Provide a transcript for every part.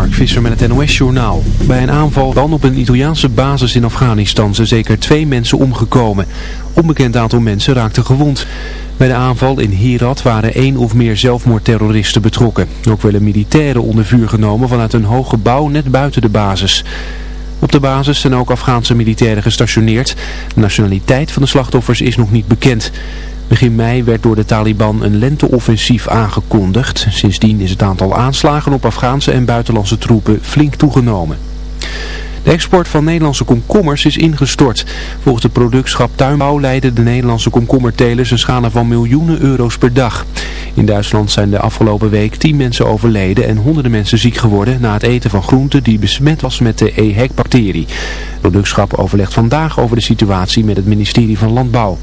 Mark Visser met het NOS-journaal. Bij een aanval dan op een Italiaanse basis in Afghanistan zijn zeker twee mensen omgekomen. Onbekend aantal mensen raakten gewond. Bij de aanval in Herat waren één of meer zelfmoordterroristen betrokken. Ook werden militairen onder vuur genomen vanuit een hoog gebouw net buiten de basis. Op de basis zijn ook Afghaanse militairen gestationeerd. De nationaliteit van de slachtoffers is nog niet bekend. Begin mei werd door de Taliban een lenteoffensief aangekondigd. Sindsdien is het aantal aanslagen op Afghaanse en buitenlandse troepen flink toegenomen. De export van Nederlandse komkommers is ingestort. Volgens het productschap Tuinbouw leiden de Nederlandse komkommertelers een schade van miljoenen euro's per dag. In Duitsland zijn de afgelopen week tien mensen overleden en honderden mensen ziek geworden na het eten van groenten die besmet was met de EHEC-bacterie. Het productschap overlegt vandaag over de situatie met het ministerie van Landbouw.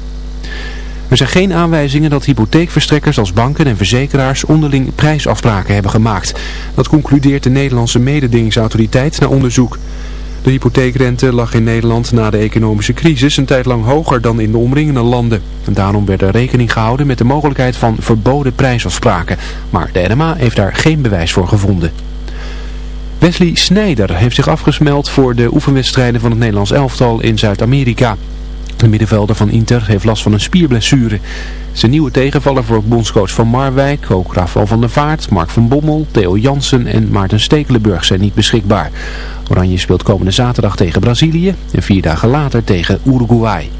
Er zijn geen aanwijzingen dat hypotheekverstrekkers als banken en verzekeraars onderling prijsafspraken hebben gemaakt. Dat concludeert de Nederlandse mededingingsautoriteit na onderzoek. De hypotheekrente lag in Nederland na de economische crisis een tijd lang hoger dan in de omringende landen. En daarom werd er rekening gehouden met de mogelijkheid van verboden prijsafspraken. Maar de NMA heeft daar geen bewijs voor gevonden. Wesley Sneijder heeft zich afgesmeld voor de oefenwedstrijden van het Nederlands elftal in Zuid-Amerika. De middenvelder van Inter heeft last van een spierblessure. Zijn nieuwe tegenvaller voor bondscoach van Marwijk, ook Rafael van der Vaart, Mark van Bommel, Theo Jansen en Maarten Stekelenburg zijn niet beschikbaar. Oranje speelt komende zaterdag tegen Brazilië en vier dagen later tegen Uruguay.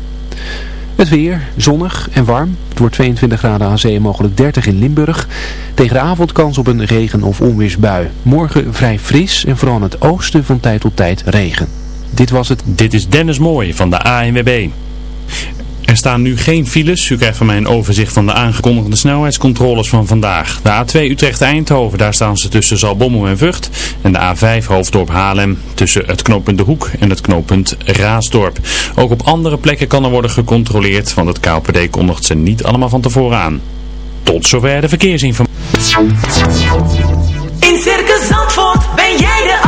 Het weer, zonnig en warm. Het wordt 22 graden aan zee mogelijk 30 in Limburg. Tegen de avond kans op een regen- of onweersbui. Morgen vrij fris en vooral in het oosten van tijd tot tijd regen. Dit was het. Dit is Dennis Mooij van de ANWB. Er staan nu geen files. U krijgt van mij een overzicht van de aangekondigde snelheidscontroles van vandaag. De A2 Utrecht-Eindhoven, daar staan ze tussen Zalbommel en Vught. En de A5 Hoofddorp Haarlem tussen het knooppunt De Hoek en het knooppunt Raasdorp. Ook op andere plekken kan er worden gecontroleerd, want het KPD kondigt ze niet allemaal van tevoren aan. Tot zover de verkeersinformatie. In Circus Zandvoort ben jij de.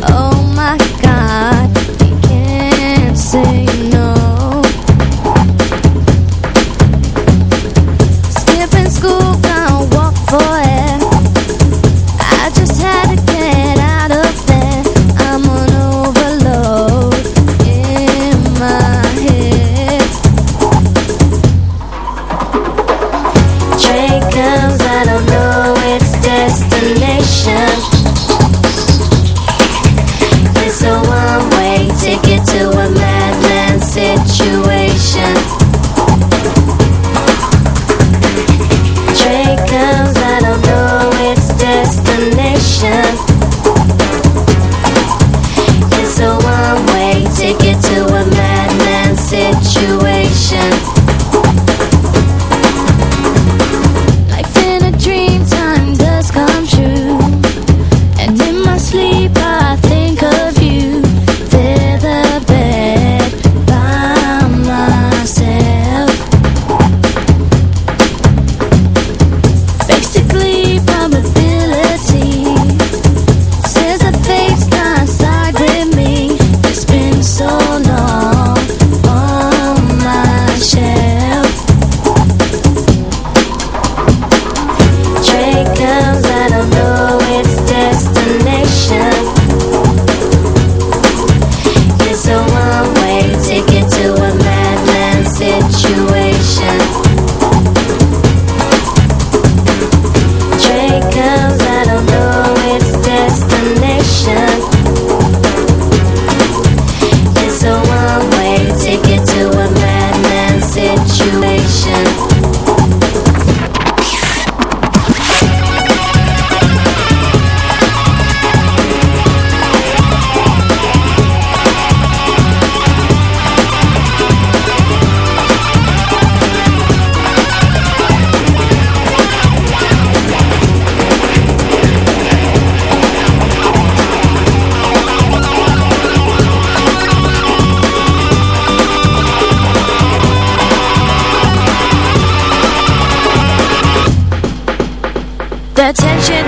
Oh. you. attention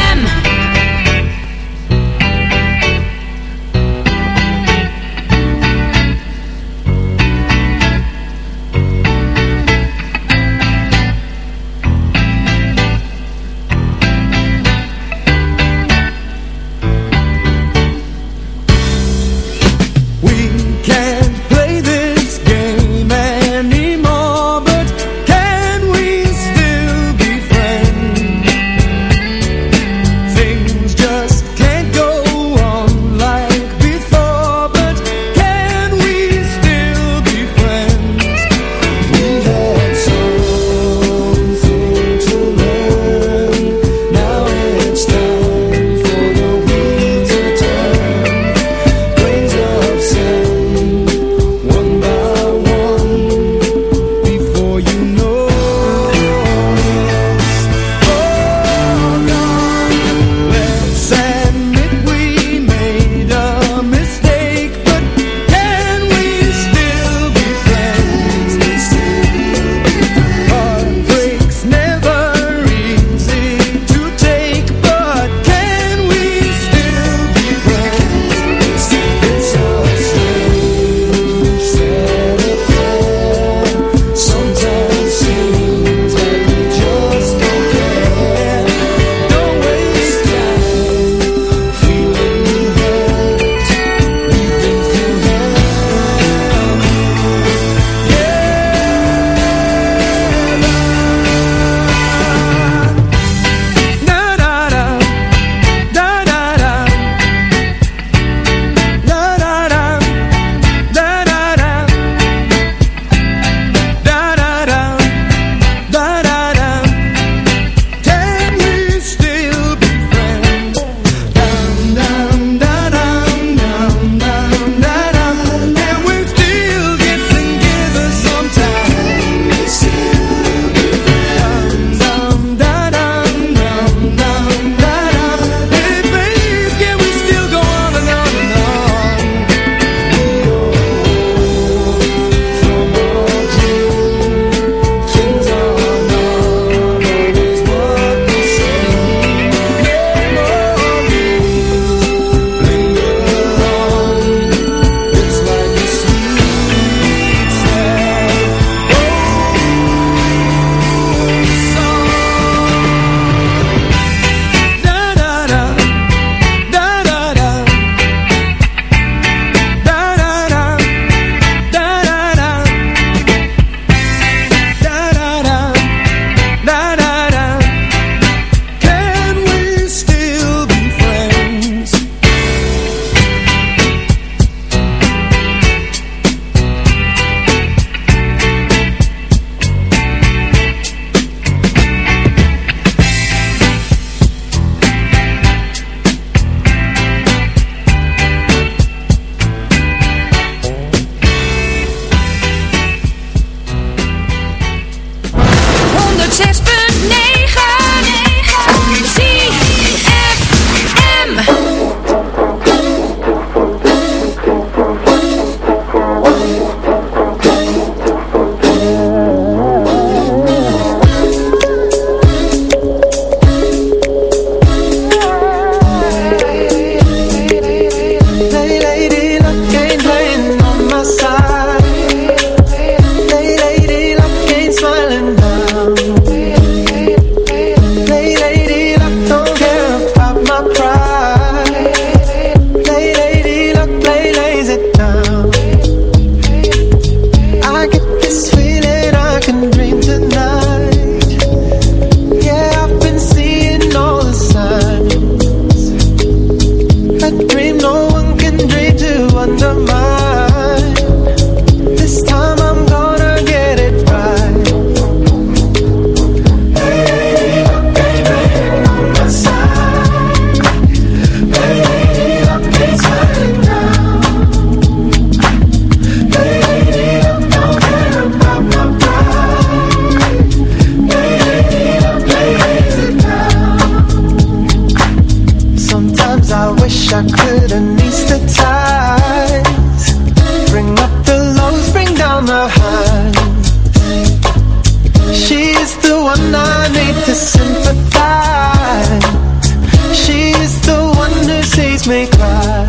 makes me cry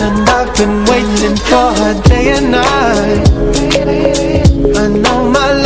And I've been waiting for her day and night. I know my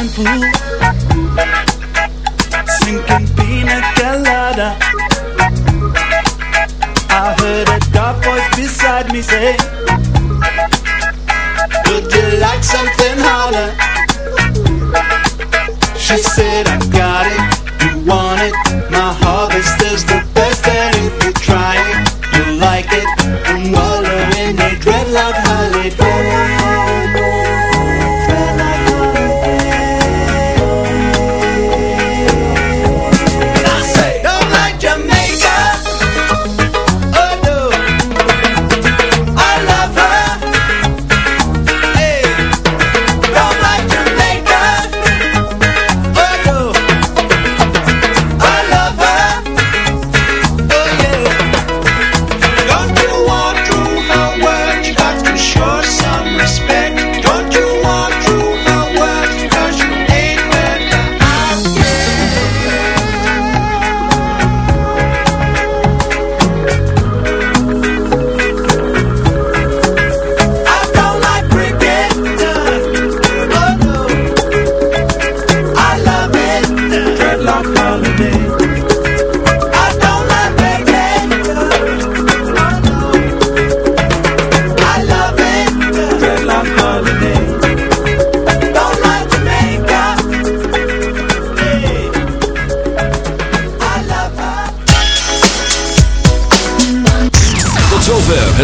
Sinkin' pool. a pina. I heard a dark voice beside me say, Would you like something harder? She said, I got it.